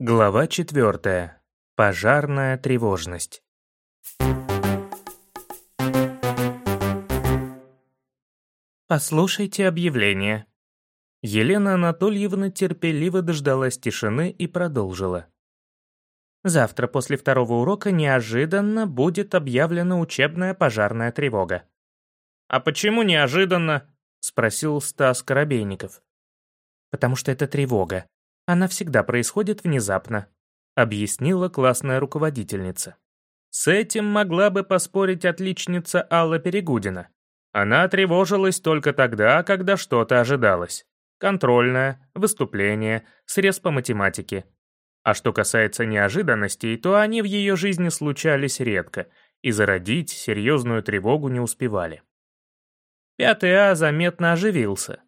Глава четвертая. Пожарная тревожность. «Послушайте объявление». Елена Анатольевна терпеливо дождалась тишины и продолжила. «Завтра после второго урока неожиданно будет объявлена учебная пожарная тревога». «А почему неожиданно?» — спросил Стас Коробейников. «Потому что это тревога. Она всегда происходит внезапно», — объяснила классная руководительница. С этим могла бы поспорить отличница Алла Перегудина. Она тревожилась только тогда, когда что-то ожидалось. Контрольное, выступление, срез по математике. А что касается неожиданностей, то они в ее жизни случались редко, и зародить серьезную тревогу не успевали. Пятый А заметно оживился.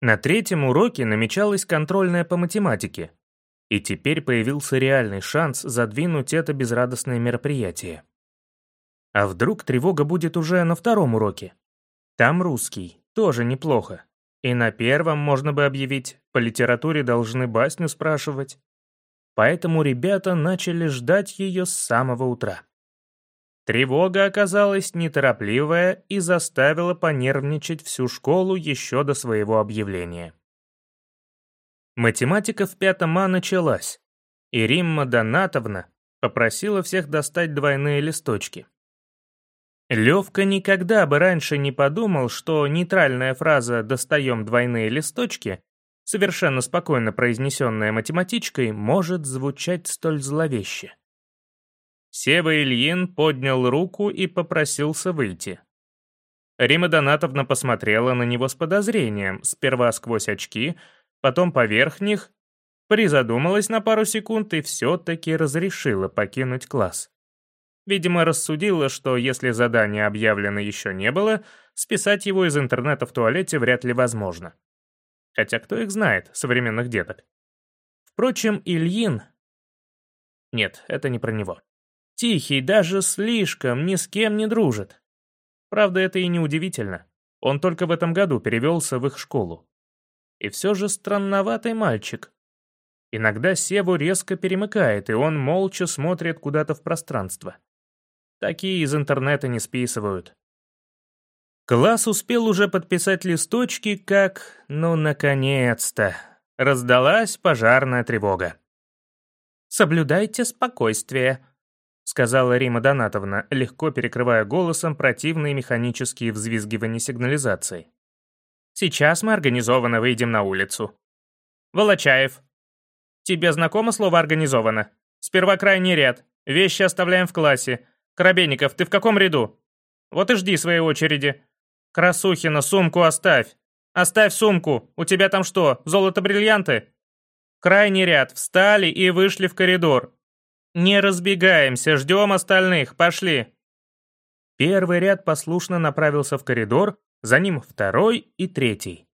На третьем уроке намечалась контрольная по математике, и теперь появился реальный шанс задвинуть это безрадостное мероприятие. А вдруг тревога будет уже на втором уроке? Там русский, тоже неплохо. И на первом можно бы объявить, по литературе должны басню спрашивать. Поэтому ребята начали ждать ее с самого утра. Тревога оказалась неторопливая и заставила понервничать всю школу еще до своего объявления. Математика в пятом А началась, и Римма Донатовна попросила всех достать двойные листочки. Левка никогда бы раньше не подумал, что нейтральная фраза «достаем двойные листочки», совершенно спокойно произнесенная математичкой, может звучать столь зловеще. Сева Ильин поднял руку и попросился выйти. Рима Донатовна посмотрела на него с подозрением, сперва сквозь очки, потом поверх них, призадумалась на пару секунд и все-таки разрешила покинуть класс. Видимо, рассудила, что если задание объявлено еще не было, списать его из интернета в туалете вряд ли возможно. Хотя кто их знает, современных деток. Впрочем, Ильин... Нет, это не про него. Тихий, даже слишком, ни с кем не дружит. Правда, это и не удивительно. Он только в этом году перевелся в их школу. И все же странноватый мальчик. Иногда Севу резко перемыкает, и он молча смотрит куда-то в пространство. Такие из интернета не списывают. Класс успел уже подписать листочки, как, ну, наконец-то, раздалась пожарная тревога. «Соблюдайте спокойствие», сказала Рима Донатовна, легко перекрывая голосом противные механические взвизгивания сигнализации. «Сейчас мы организованно выйдем на улицу». «Волочаев, тебе знакомо слово «организованно»? Сперва крайний ряд. Вещи оставляем в классе. Коробейников, ты в каком ряду? Вот и жди своей очереди. Красухина, сумку оставь. Оставь сумку. У тебя там что, золото-бриллианты?» Крайний ряд. Встали и вышли в коридор. «Не разбегаемся, ждем остальных, пошли!» Первый ряд послушно направился в коридор, за ним второй и третий.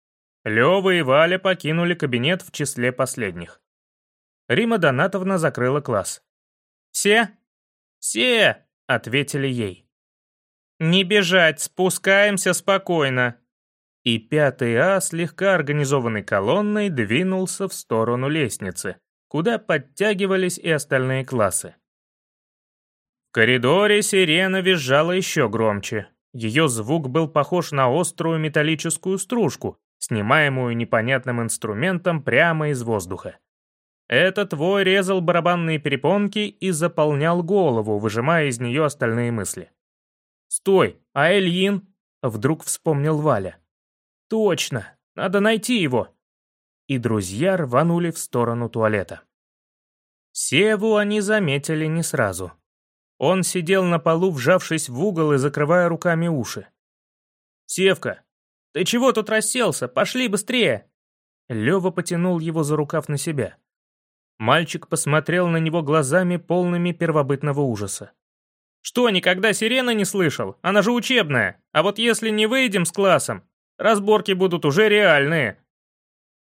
Лёва и Валя покинули кабинет в числе последних. Рима Донатовна закрыла класс. «Все?» «Все!» — ответили ей. «Не бежать, спускаемся спокойно!» И пятый А слегка организованной колонной двинулся в сторону лестницы, куда подтягивались и остальные классы. В коридоре сирена визжала еще громче. Ее звук был похож на острую металлическую стружку, снимаемую непонятным инструментом прямо из воздуха. Этот вой резал барабанные перепонки и заполнял голову, выжимая из нее остальные мысли. «Стой, а Эльин?» — вдруг вспомнил Валя. «Точно, надо найти его!» И друзья рванули в сторону туалета. Севу они заметили не сразу. Он сидел на полу, вжавшись в угол и закрывая руками уши. «Севка, ты чего тут расселся? Пошли быстрее!» Лёва потянул его за рукав на себя. Мальчик посмотрел на него глазами, полными первобытного ужаса. «Что, никогда сирены не слышал? Она же учебная. А вот если не выйдем с классом, разборки будут уже реальные.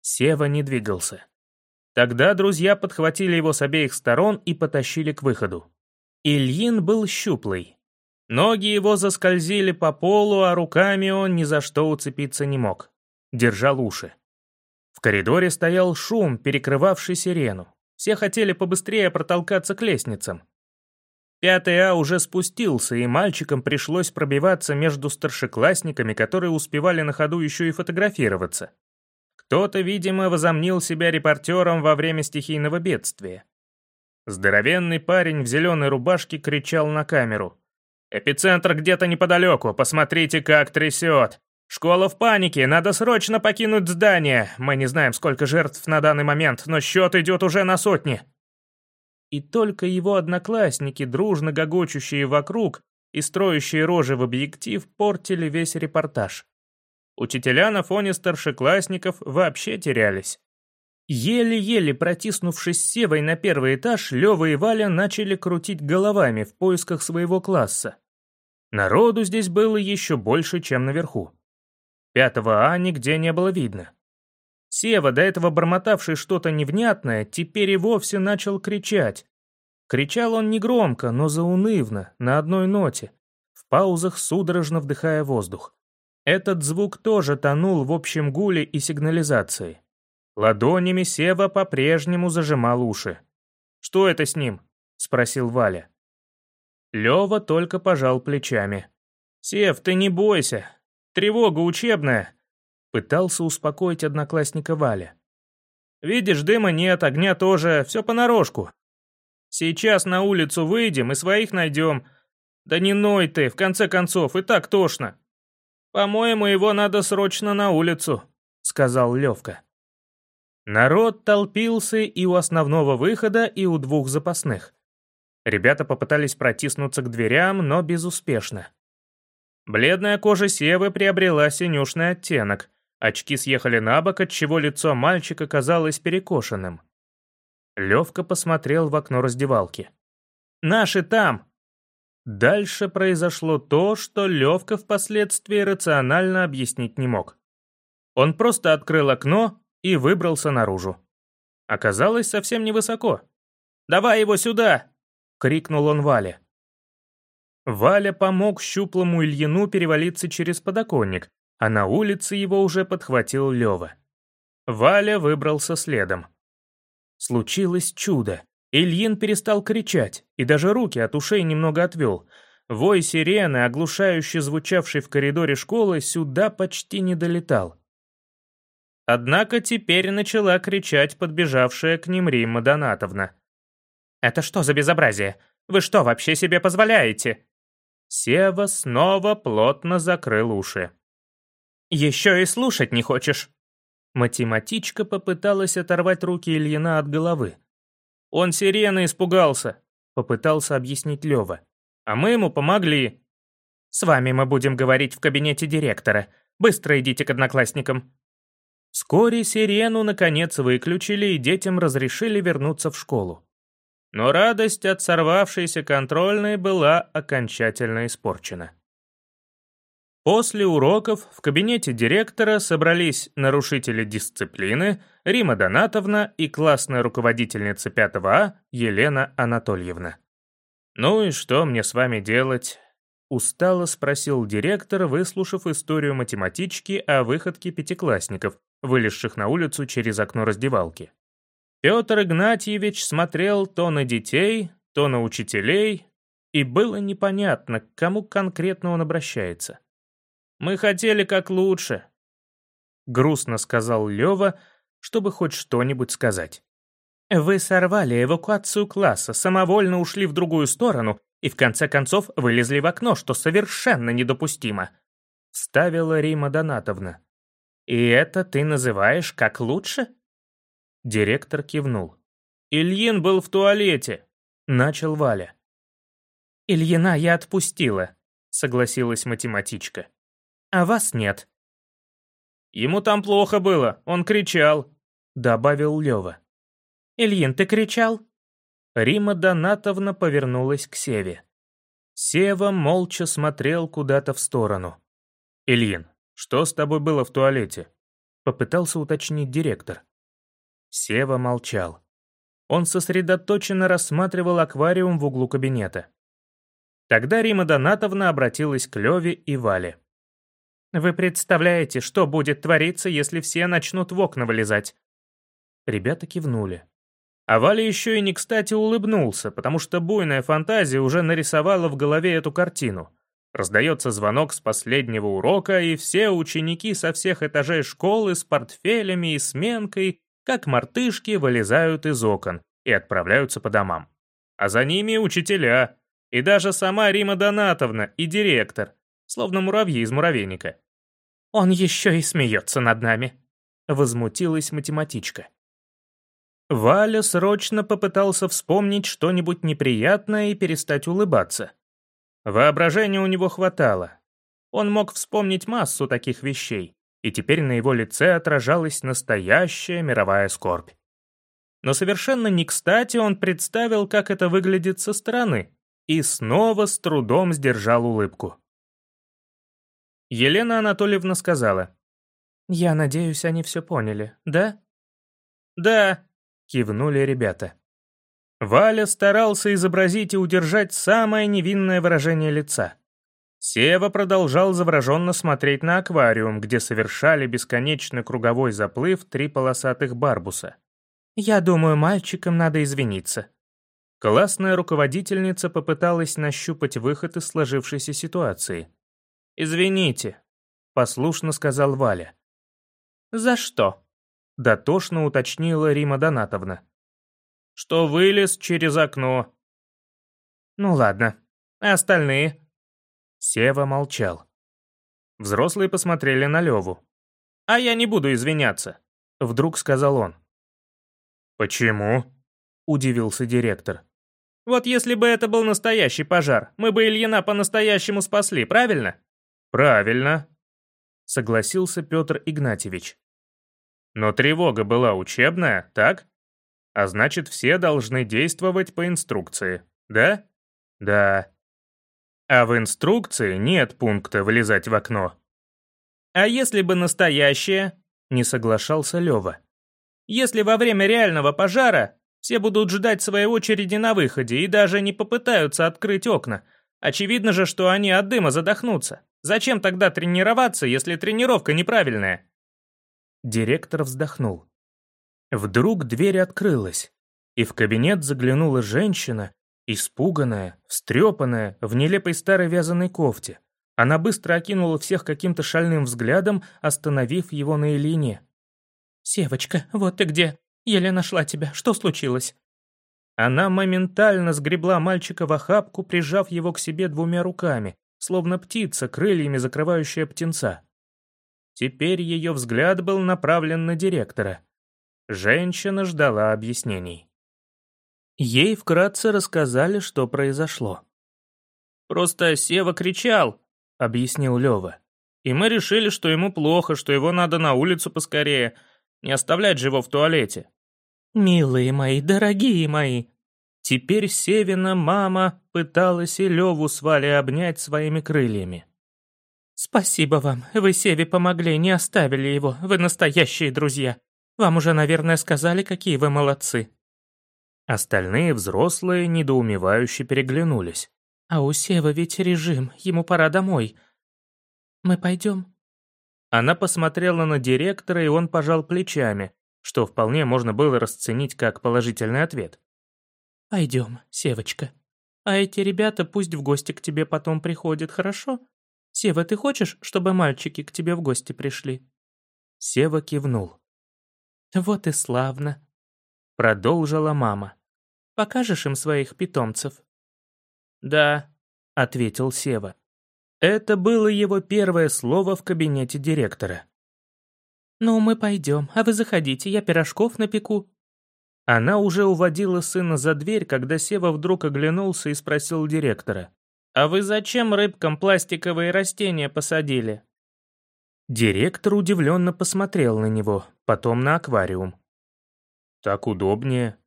Сева не двигался. Тогда друзья подхватили его с обеих сторон и потащили к выходу. Ильин был щуплый. Ноги его заскользили по полу, а руками он ни за что уцепиться не мог. Держал уши. В коридоре стоял шум, перекрывавший сирену. Все хотели побыстрее протолкаться к лестницам. Пятый А уже спустился, и мальчикам пришлось пробиваться между старшеклассниками, которые успевали на ходу еще и фотографироваться. Кто-то, видимо, возомнил себя репортером во время стихийного бедствия. Здоровенный парень в зеленой рубашке кричал на камеру. «Эпицентр где-то неподалеку, посмотрите, как трясет! Школа в панике, надо срочно покинуть здание! Мы не знаем, сколько жертв на данный момент, но счет идет уже на сотни!» И только его одноклассники, дружно гогочущие вокруг и строящие рожи в объектив, портили весь репортаж. Учителя на фоне старшеклассников вообще терялись. Еле-еле протиснувшись с Севой на первый этаж, Лёва и Валя начали крутить головами в поисках своего класса. Народу здесь было еще больше, чем наверху. Пятого А нигде не было видно. Сева, до этого бормотавший что-то невнятное, теперь и вовсе начал кричать. Кричал он негромко, но заунывно, на одной ноте, в паузах судорожно вдыхая воздух. Этот звук тоже тонул в общем гуле и сигнализации. Ладонями Сева по-прежнему зажимал уши. «Что это с ним?» — спросил Валя. Лёва только пожал плечами. «Сев, ты не бойся. Тревога учебная», — пытался успокоить одноклассника Валя. «Видишь, дыма нет, огня тоже, все понарошку. Сейчас на улицу выйдем и своих найдем. Да не ной ты, в конце концов, и так тошно». «По-моему, его надо срочно на улицу», — сказал Левка. Народ толпился и у основного выхода, и у двух запасных. Ребята попытались протиснуться к дверям, но безуспешно. Бледная кожа Севы приобрела синюшный оттенок, очки съехали на бок, отчего лицо мальчика казалось перекошенным. Левка посмотрел в окно раздевалки. «Наши там!» Дальше произошло то, что Левка впоследствии рационально объяснить не мог. Он просто открыл окно и выбрался наружу. Оказалось совсем невысоко. «Давай его сюда!» — крикнул он Вале. Валя помог щуплому Ильину перевалиться через подоконник, а на улице его уже подхватил Лева. Валя выбрался следом. Случилось чудо. Ильин перестал кричать и даже руки от ушей немного отвел. Вой сирены, оглушающе звучавший в коридоре школы, сюда почти не долетал. Однако теперь начала кричать подбежавшая к ним Римма Донатовна. «Это что за безобразие? Вы что вообще себе позволяете?» Сева снова плотно закрыл уши. «Еще и слушать не хочешь?» Математичка попыталась оторвать руки Ильина от головы. «Он сирены испугался», — попытался объяснить Лёва. «А мы ему помогли». «С вами мы будем говорить в кабинете директора. Быстро идите к одноклассникам». Вскоре сирену наконец выключили, и детям разрешили вернуться в школу. Но радость от сорвавшейся контрольной была окончательно испорчена. После уроков в кабинете директора собрались нарушители дисциплины Рима Донатовна и классная руководительница 5 А Елена Анатольевна. «Ну и что мне с вами делать?» Устало спросил директор, выслушав историю математички о выходке пятиклассников, вылезших на улицу через окно раздевалки. Петр Игнатьевич смотрел то на детей, то на учителей, и было непонятно, к кому конкретно он обращается. Мы хотели как лучше», — грустно сказал Лёва, чтобы хоть что-нибудь сказать. «Вы сорвали эвакуацию класса, самовольно ушли в другую сторону и в конце концов вылезли в окно, что совершенно недопустимо», — вставила Рима Донатовна. «И это ты называешь как лучше?» Директор кивнул. «Ильин был в туалете», — начал Валя. «Ильина я отпустила», — согласилась математичка а вас нет». «Ему там плохо было, он кричал», — добавил Лёва. «Ильин, ты кричал?» Рима Донатовна повернулась к Севе. Сева молча смотрел куда-то в сторону. «Ильин, что с тобой было в туалете?» Попытался уточнить директор. Сева молчал. Он сосредоточенно рассматривал аквариум в углу кабинета. Тогда Рима Донатовна обратилась к Леве и Вале. Вы представляете, что будет твориться, если все начнут в окна вылезать?» Ребята кивнули. А Валя еще и не кстати улыбнулся, потому что буйная фантазия уже нарисовала в голове эту картину. Раздается звонок с последнего урока, и все ученики со всех этажей школы с портфелями и сменкой, как мартышки, вылезают из окон и отправляются по домам. А за ними учителя, и даже сама Рима Донатовна и директор, словно муравьи из муравейника. «Он еще и смеется над нами», — возмутилась математичка. Валя срочно попытался вспомнить что-нибудь неприятное и перестать улыбаться. Воображения у него хватало. Он мог вспомнить массу таких вещей, и теперь на его лице отражалась настоящая мировая скорбь. Но совершенно не кстати он представил, как это выглядит со стороны, и снова с трудом сдержал улыбку. Елена Анатольевна сказала, «Я надеюсь, они все поняли, да?» «Да», Кивнули ребята. Валя старался изобразить и удержать самое невинное выражение лица. Сева продолжал завороженно смотреть на аквариум, где совершали бесконечный круговой заплыв три полосатых барбуса. «Я думаю, мальчикам надо извиниться». Классная руководительница попыталась нащупать выход из сложившейся ситуации. «Извините», — послушно сказал Валя. «За что?» Дотошно уточнила Рима Донатовна. «Что вылез через окно». «Ну ладно. А остальные?» Сева молчал. Взрослые посмотрели на Леву. «А я не буду извиняться», — вдруг сказал он. «Почему?» — удивился директор. «Вот если бы это был настоящий пожар, мы бы Ильина по-настоящему спасли, правильно?» «Правильно», — согласился Петр Игнатьевич. Но тревога была учебная, так? А значит, все должны действовать по инструкции, да? Да. А в инструкции нет пункта «вылезать в окно». А если бы настоящее? Не соглашался Лёва. Если во время реального пожара все будут ждать своей очереди на выходе и даже не попытаются открыть окна, очевидно же, что они от дыма задохнутся. Зачем тогда тренироваться, если тренировка неправильная? Директор вздохнул. Вдруг дверь открылась, и в кабинет заглянула женщина, испуганная, встрепанная, в нелепой старой вязаной кофте. Она быстро окинула всех каким-то шальным взглядом, остановив его на Элине. «Севочка, вот ты где! Еле нашла тебя. Что случилось?» Она моментально сгребла мальчика в охапку, прижав его к себе двумя руками, словно птица, крыльями закрывающая птенца. Теперь ее взгляд был направлен на директора. Женщина ждала объяснений. Ей вкратце рассказали, что произошло. «Просто Сева кричал», — объяснил Лева. «И мы решили, что ему плохо, что его надо на улицу поскорее, не оставлять же его в туалете». «Милые мои, дорогие мои!» Теперь Севина мама пыталась и Леву с Валей обнять своими крыльями. «Спасибо вам. Вы Севе помогли, не оставили его. Вы настоящие друзья. Вам уже, наверное, сказали, какие вы молодцы». Остальные взрослые недоумевающе переглянулись. «А у Сева ведь режим, ему пора домой. Мы пойдем?» Она посмотрела на директора, и он пожал плечами, что вполне можно было расценить как положительный ответ. «Пойдем, Севочка. А эти ребята пусть в гости к тебе потом приходят, хорошо? «Сева, ты хочешь, чтобы мальчики к тебе в гости пришли?» Сева кивнул. «Вот и славно», — продолжила мама. «Покажешь им своих питомцев?» «Да», — ответил Сева. Это было его первое слово в кабинете директора. «Ну, мы пойдем, а вы заходите, я пирожков напеку». Она уже уводила сына за дверь, когда Сева вдруг оглянулся и спросил директора. «А вы зачем рыбкам пластиковые растения посадили?» Директор удивленно посмотрел на него, потом на аквариум. «Так удобнее».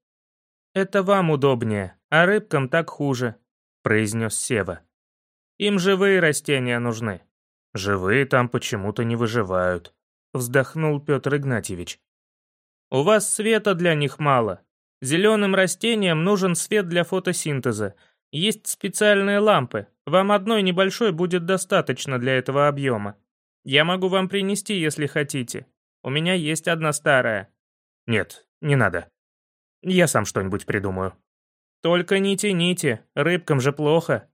«Это вам удобнее, а рыбкам так хуже», — произнес Сева. «Им живые растения нужны». «Живые там почему-то не выживают», — вздохнул Петр Игнатьевич. «У вас света для них мало. Зеленым растениям нужен свет для фотосинтеза, есть специальные лампы. Вам одной небольшой будет достаточно для этого объема. Я могу вам принести, если хотите. У меня есть одна старая». «Нет, не надо». Я сам что-нибудь придумаю. Только не тяните, рыбкам же плохо.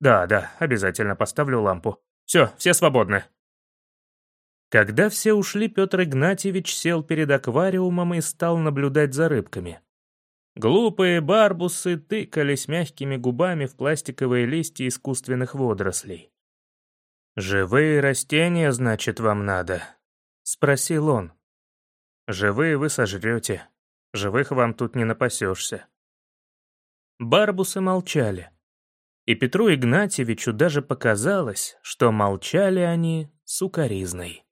Да, да, обязательно поставлю лампу. Все, все свободны. Когда все ушли, Петр Игнатьевич сел перед аквариумом и стал наблюдать за рыбками. Глупые барбусы тыкались мягкими губами в пластиковые листья искусственных водорослей. «Живые растения, значит, вам надо?» — спросил он. «Живые вы сожрете. Живых вам тут не напасешься». Барбусы молчали. И Петру Игнатьевичу даже показалось, что молчали они сукоризной.